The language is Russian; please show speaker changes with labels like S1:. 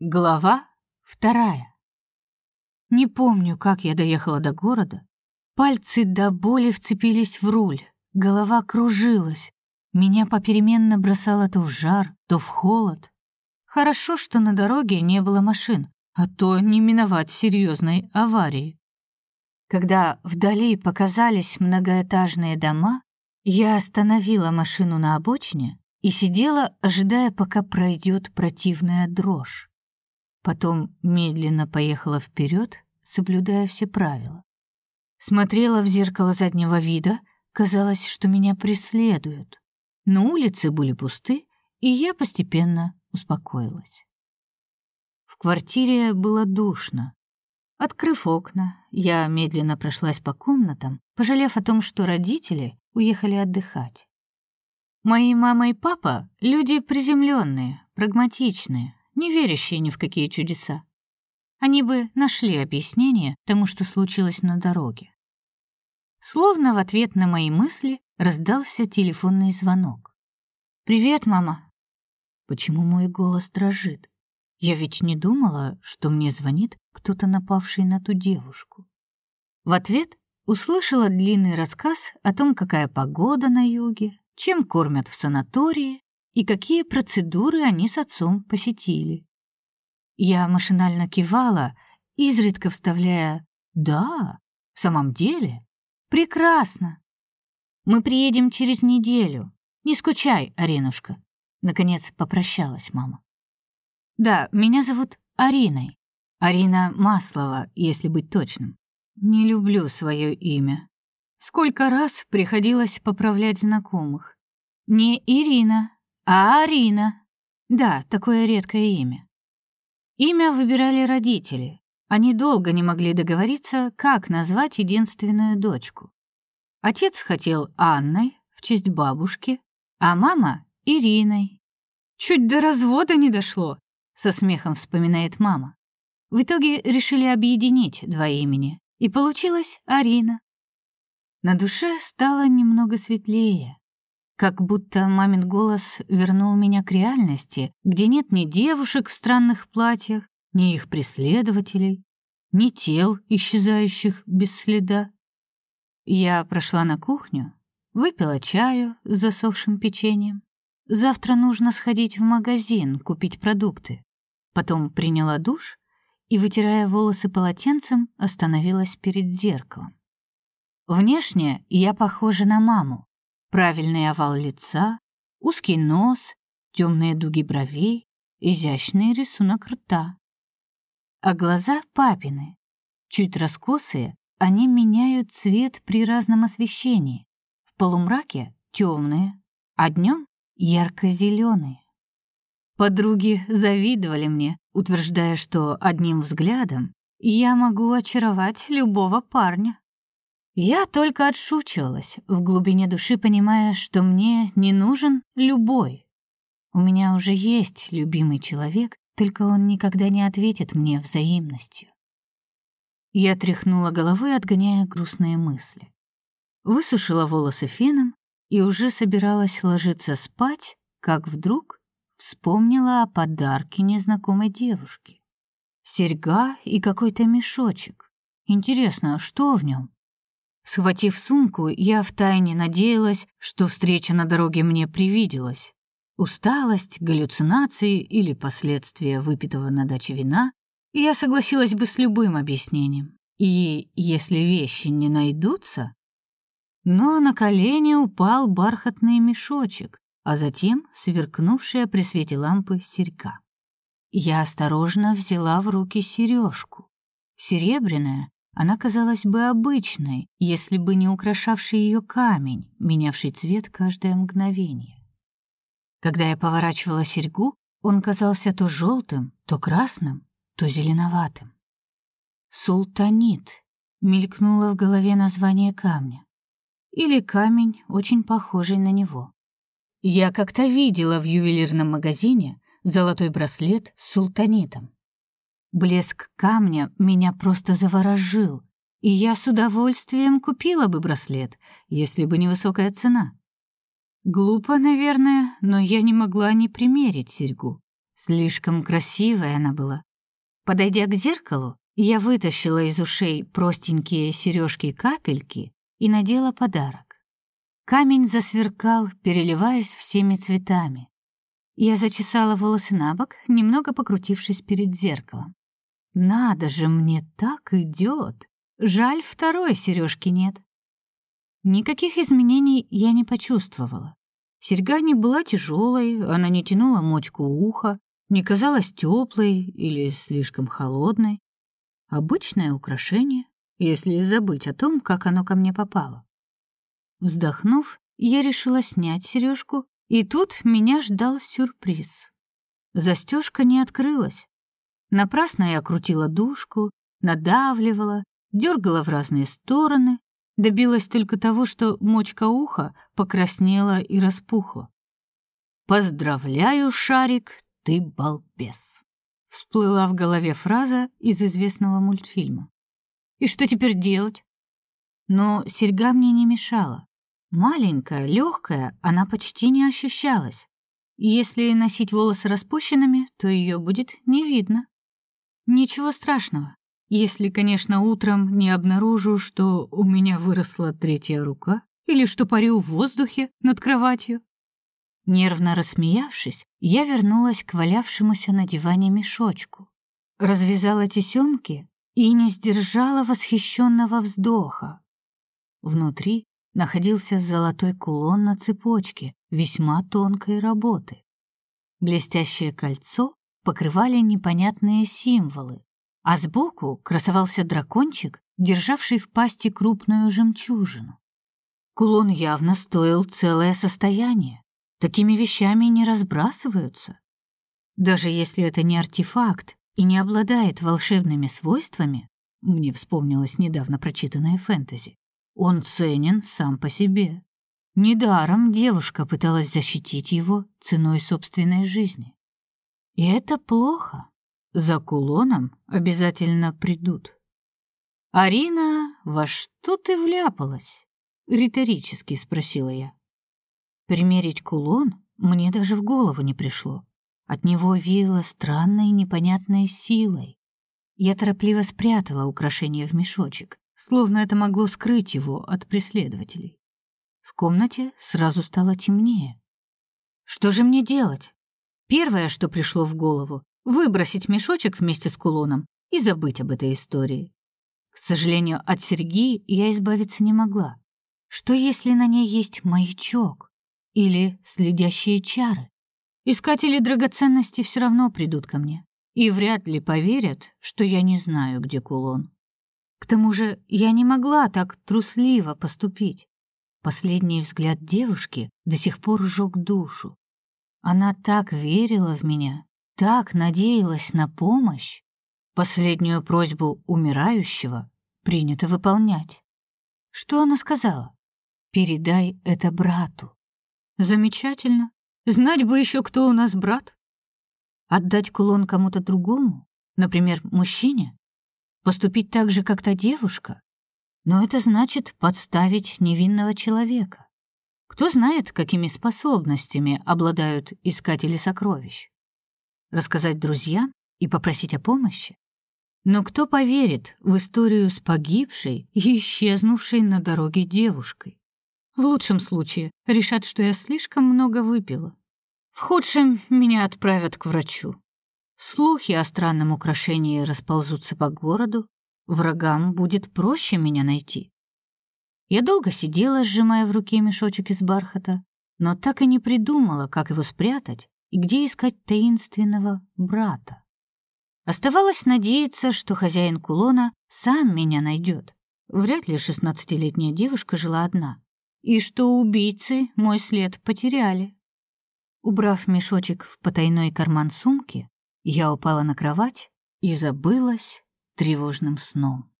S1: Глава вторая. Не помню, как я доехала до города. Пальцы до боли вцепились в руль, голова кружилась. Меня попеременно бросало то в жар, то в холод. Хорошо, что на дороге не было машин, а то не миновать серьезной аварии. Когда вдали показались многоэтажные дома, я остановила машину на обочине и сидела, ожидая, пока пройдет противная дрожь. Потом медленно поехала вперед, соблюдая все правила. Смотрела в зеркало заднего вида, казалось, что меня преследуют. Но улицы были пусты, и я постепенно успокоилась. В квартире было душно. Открыв окна, я медленно прошлась по комнатам, пожалев о том, что родители уехали отдыхать. Мои мама и папа — люди приземленные, прагматичные, не верящие ни в какие чудеса. Они бы нашли объяснение тому, что случилось на дороге. Словно в ответ на мои мысли раздался телефонный звонок. «Привет, мама». Почему мой голос дрожит? Я ведь не думала, что мне звонит кто-то напавший на ту девушку. В ответ услышала длинный рассказ о том, какая погода на юге, чем кормят в санатории и какие процедуры они с отцом посетили. Я машинально кивала, изредка вставляя «Да, в самом деле? Прекрасно! Мы приедем через неделю. Не скучай, Аринушка!» Наконец попрощалась мама. «Да, меня зовут Ариной. Арина Маслова, если быть точным. Не люблю свое имя. Сколько раз приходилось поправлять знакомых. Не Ирина, а Арина. Да, такое редкое имя. Имя выбирали родители. Они долго не могли договориться, как назвать единственную дочку. Отец хотел Анной в честь бабушки, а мама — Ириной. Чуть до развода не дошло, со смехом вспоминает мама. В итоге решили объединить два имени, и получилась Арина. На душе стало немного светлее. Как будто мамин голос вернул меня к реальности, где нет ни девушек в странных платьях, ни их преследователей, ни тел, исчезающих без следа. Я прошла на кухню, выпила чаю с засохшим печеньем. Завтра нужно сходить в магазин, купить продукты. Потом приняла душ и, вытирая волосы полотенцем, остановилась перед зеркалом. Внешне я похожа на маму, Правильный овал лица, узкий нос, темные дуги бровей, изящный рисунок рта. А глаза папины, чуть раскосые, они меняют цвет при разном освещении. В полумраке темные, а днем ярко-зеленые. Подруги завидовали мне, утверждая, что одним взглядом я могу очаровать любого парня. Я только отшучивалась, в глубине души понимая, что мне не нужен любой. У меня уже есть любимый человек, только он никогда не ответит мне взаимностью. Я тряхнула головой, отгоняя грустные мысли. Высушила волосы феном и уже собиралась ложиться спать, как вдруг вспомнила о подарке незнакомой девушки. Серьга и какой-то мешочек. Интересно, что в нем? Схватив сумку, я втайне надеялась, что встреча на дороге мне привиделась. Усталость, галлюцинации или последствия выпитого на даче вина, я согласилась бы с любым объяснением. И если вещи не найдутся... Но на колени упал бархатный мешочек, а затем сверкнувшая при свете лампы серьга. Я осторожно взяла в руки сережку. Серебряная, она казалась бы обычной, если бы не украшавший ее камень, менявший цвет каждое мгновение. Когда я поворачивала серьгу, он казался то желтым, то красным, то зеленоватым. Султанит мелькнуло в голове название камня. Или камень, очень похожий на него. Я как-то видела в ювелирном магазине золотой браслет с султанитом. Блеск камня меня просто заворожил, и я с удовольствием купила бы браслет, если бы не высокая цена. Глупо, наверное, но я не могла не примерить серьгу. Слишком красивая она была. Подойдя к зеркалу, я вытащила из ушей простенькие сережки-капельки и надела подарок. Камень засверкал, переливаясь всеми цветами. Я зачесала волосы на бок, немного покрутившись перед зеркалом. Надо же, мне так идет. Жаль, второй сережки нет. Никаких изменений я не почувствовала. Серьга не была тяжелой, она не тянула мочку уха, не казалась теплой или слишком холодной. Обычное украшение, если забыть о том, как оно ко мне попало. Вздохнув, я решила снять сережку, и тут меня ждал сюрприз. Застежка не открылась. Напрасно я крутила дужку, надавливала, дергала в разные стороны, добилась только того, что мочка уха покраснела и распухла. «Поздравляю, Шарик, ты балбес!» Всплыла в голове фраза из известного мультфильма. И что теперь делать? Но серьга мне не мешала. Маленькая, легкая, она почти не ощущалась. Если носить волосы распущенными, то ее будет не видно. Ничего страшного, если, конечно, утром не обнаружу, что у меня выросла третья рука или что парю в воздухе над кроватью. Нервно рассмеявшись, я вернулась к валявшемуся на диване мешочку. Развязала тесемки и не сдержала восхищенного вздоха. Внутри находился золотой кулон на цепочке весьма тонкой работы. Блестящее кольцо покрывали непонятные символы, а сбоку красовался дракончик, державший в пасти крупную жемчужину. Кулон явно стоил целое состояние. Такими вещами не разбрасываются. Даже если это не артефакт и не обладает волшебными свойствами, мне вспомнилось недавно прочитанное фэнтези, он ценен сам по себе. Недаром девушка пыталась защитить его ценой собственной жизни. И это плохо. За кулоном обязательно придут. «Арина, во что ты вляпалась?» — риторически спросила я. Примерить кулон мне даже в голову не пришло. От него веяло странной непонятной силой. Я торопливо спрятала украшение в мешочек, словно это могло скрыть его от преследователей. В комнате сразу стало темнее. Что же мне делать? Первое, что пришло в голову, выбросить мешочек вместе с кулоном и забыть об этой истории. К сожалению, от серьги я избавиться не могла. Что если на ней есть маячок или следящие чары? Искатели драгоценностей все равно придут ко мне и вряд ли поверят, что я не знаю, где кулон. К тому же я не могла так трусливо поступить. Последний взгляд девушки до сих пор сжег душу. Она так верила в меня, так надеялась на помощь. Последнюю просьбу умирающего принято выполнять. Что она сказала? Передай это брату. Замечательно. Знать бы еще, кто у нас брат. Отдать кулон кому-то другому, например, мужчине? Поступить так же, как та девушка? Но это значит подставить невинного человека. Кто знает, какими способностями обладают искатели сокровищ? Рассказать друзьям и попросить о помощи? Но кто поверит в историю с погибшей и исчезнувшей на дороге девушкой? В лучшем случае решат, что я слишком много выпила. В худшем меня отправят к врачу. Слухи о странном украшении расползутся по городу, врагам будет проще меня найти. Я долго сидела, сжимая в руке мешочек из бархата, но так и не придумала, как его спрятать и где искать таинственного брата. Оставалось надеяться, что хозяин кулона сам меня найдет. Вряд ли шестнадцатилетняя девушка жила одна. И что убийцы мой след потеряли. Убрав мешочек в потайной карман сумки, я упала на кровать и забылась тревожным сном.